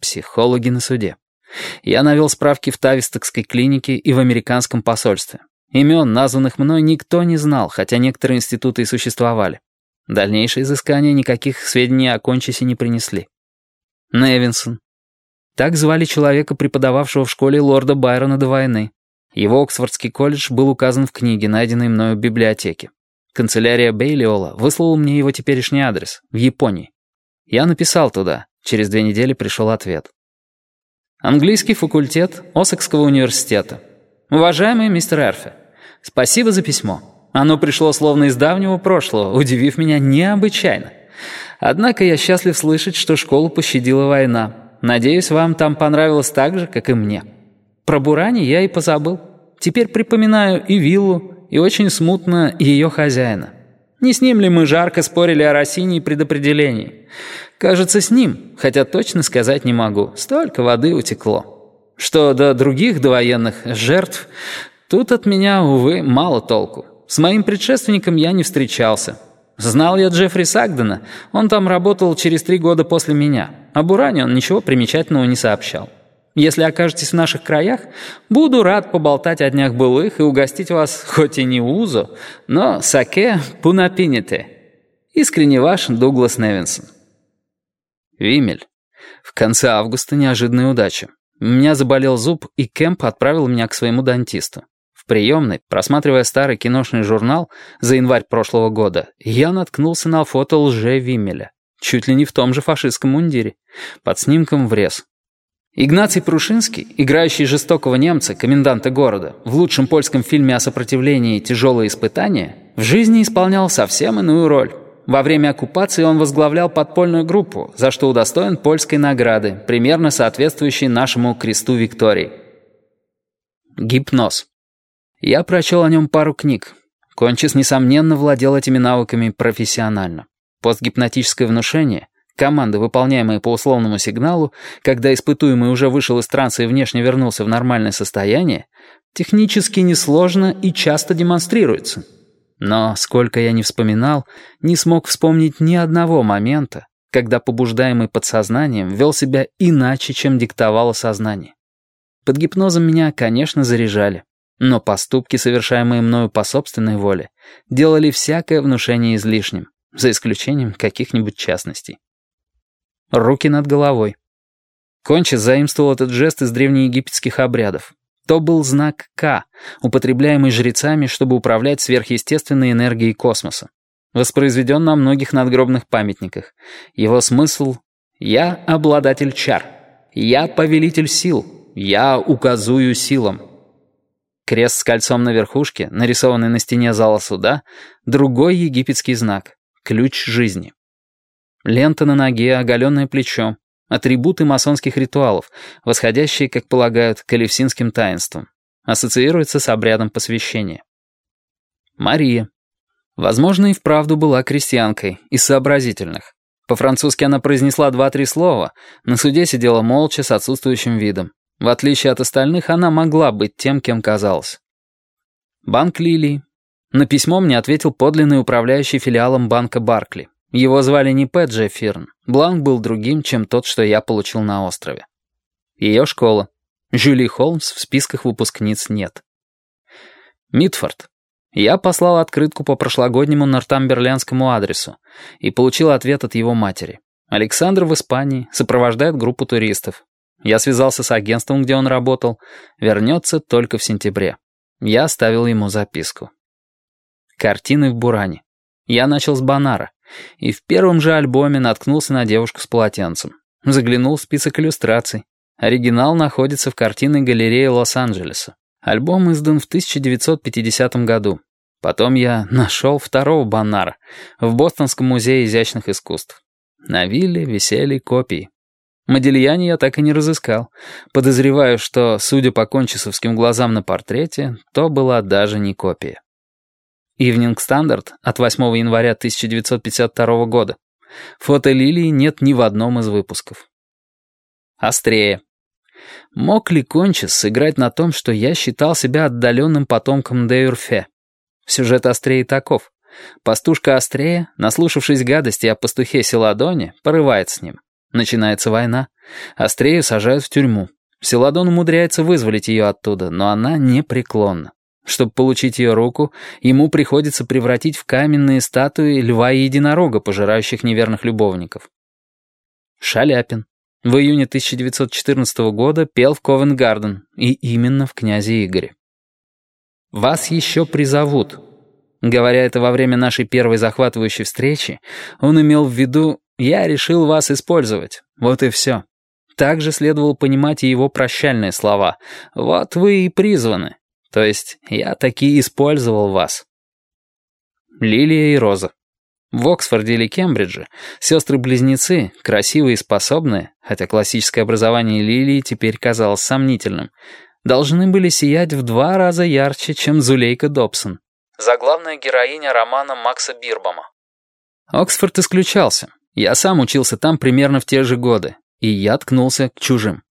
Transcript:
Психологи на суде. Я навел справки в Тавистокской клинике и в американском посольстве. Имен, названных мной, никто не знал, хотя некоторые институты и существовали. Дальнейшие изыскания никаких сведений о Кончисе не принесли. Невинсон. Так звали человека, преподававшего в школе лорда Байрона до войны. Его Оксфордский колледж был указан в книге, найденной мною в библиотеке. Канцелярия Бейлиола выслала мне его теперешний адрес, в Японии. Я написал туда, через две недели пришел ответ. Английский факультет Осакского университета. Уважаемый мистер Эрфе, спасибо за письмо. Оно пришло словно из давнего прошлого, удивив меня необычайно. Однако я счастлив слышать, что школу пощадила война. Надеюсь, вам там понравилось так же, как и мне. Про Бурани я и позабыл. Теперь припоминаю и виллу, и очень смутно ее хозяина. Не с ним ли мы жарко спорили о Россине и предопределении? Кажется, с ним, хотя точно сказать не могу. Столько воды утекло. Что до других довоенных жертв, тут от меня, увы, мало толку. С моим предшественником я не встречался. Знал я Джеффри Сагдена, он там работал через три года после меня. Об уране он ничего примечательного не сообщал. Если окажетесь в наших краях, буду рад поболтать о днях былых и угостить вас, хоть и не узо, но саке пунапинете. Искренне ваш Дуглас Невинсон. Вимель. В конце августа неожиданная удача. У меня заболел зуб, и Кэмп отправил меня к своему дантисту приемной, просматривая старый киношный журнал за январь прошлого года, я наткнулся на фото лже-Вимеля. Чуть ли не в том же фашистском мундире. Под снимком врез. Игнаций Прушинский, играющий жестокого немца, коменданта города, в лучшем польском фильме о сопротивлении «Тяжелые испытания», в жизни исполнял совсем иную роль. Во время оккупации он возглавлял подпольную группу, за что удостоен польской награды, примерно соответствующей нашему кресту Виктории. Гипноз. Я прочел о нем пару книг. Кончис, несомненно, владел этими навыками профессионально. Постгипнотическое внушение, команды, выполняемые по условному сигналу, когда испытуемый уже вышел из транса и внешне вернулся в нормальное состояние, технически несложно и часто демонстрируется. Но, сколько я не вспоминал, не смог вспомнить ни одного момента, когда побуждаемый подсознанием вел себя иначе, чем диктовало сознание. Под гипнозом меня, конечно, заряжали. Но поступки, совершаемые мною по собственной воле, делали всякое внушение излишним, за исключением каких-нибудь частностей. Руки над головой. Кончис заимствовал этот жест из древнеегипетских обрядов. То был знак «К», употребляемый жрецами, чтобы управлять сверхъестественной энергией космоса. Воспроизведен на многих надгробных памятниках. Его смысл «Я обладатель чар», «Я повелитель сил», «Я указую силам». Крест с кольцом на верхушке, нарисованный на стене зала суда, другой египетский знак — ключ жизни. Лента на ноге, оголенное плечо, атрибуты масонских ритуалов, восходящие, как полагают, к элевсинским таинствам, ассоциируются с обрядом посвящения. Мария. Возможно, и вправду была крестьянкой, из сообразительных. По-французски она произнесла два-три слова, на суде сидела молча с отсутствующим видом. В отличие от остальных, она могла быть тем, кем казалась. Банк Лилии. На письмо мне ответил подлинный управляющий филиалом банка Баркли. Его звали не Пэджи Фирн. Бланк был другим, чем тот, что я получил на острове. Ее школа. Жюли Холмс в списках выпускниц нет. Митфорд. Я послал открытку по прошлогоднему нортамберлендскому адресу и получил ответ от его матери. Александр в Испании сопровождает группу туристов. Я связался с агентством, где он работал. Вернется только в сентябре. Я оставил ему записку. Картины в Буране. Я начал с Бонара. И в первом же альбоме наткнулся на девушку с полотенцем. Заглянул в список иллюстраций. Оригинал находится в картинной галерее Лос-Анджелеса. Альбом издан в 1950 году. Потом я нашел второго Бонара в Бостонском музее изящных искусств. На вилле висели копии. Модельяне я так и не разыскал. Подозреваю, что, судя по кончисовским глазам на портрете, то была даже не копия. Ивнинг Стандарт от 8 января 1952 года. Фото Лилии нет ни в одном из выпусков. Острее. Мог ли Кончис сыграть на том, что я считал себя отдаленным потомком Деюрфе? Сюжет Острее таков. Пастушка Острея, наслушавшись гадости о пастухе Селадоне, порывает с ним. Начинается война. Астрею сажают в тюрьму. Селадон умудряется вызволить ее оттуда, но она непреклонна. Чтобы получить ее руку, ему приходится превратить в каменные статуи льва и единорога, пожирающих неверных любовников. Шаляпин. В июне 1914 года пел в Ковенгарден, и именно в «Князе Игоре». «Вас еще призовут». Говоря это во время нашей первой захватывающей встречи, он имел в виду «я решил вас использовать». Вот и все. Также следовало понимать и его прощальные слова «вот вы и призваны». То есть я таки использовал вас. Лилия и Роза. В Оксфорде или Кембридже сестры-близнецы, красивые и способные, хотя классическое образование Лилии теперь казалось сомнительным, должны были сиять в два раза ярче, чем Зулейка Добсон. Заглавная героиня романа Макса Бирбома. Оксфорд исключался. Я сам учился там примерно в те же годы, и я ткнулся к чужим.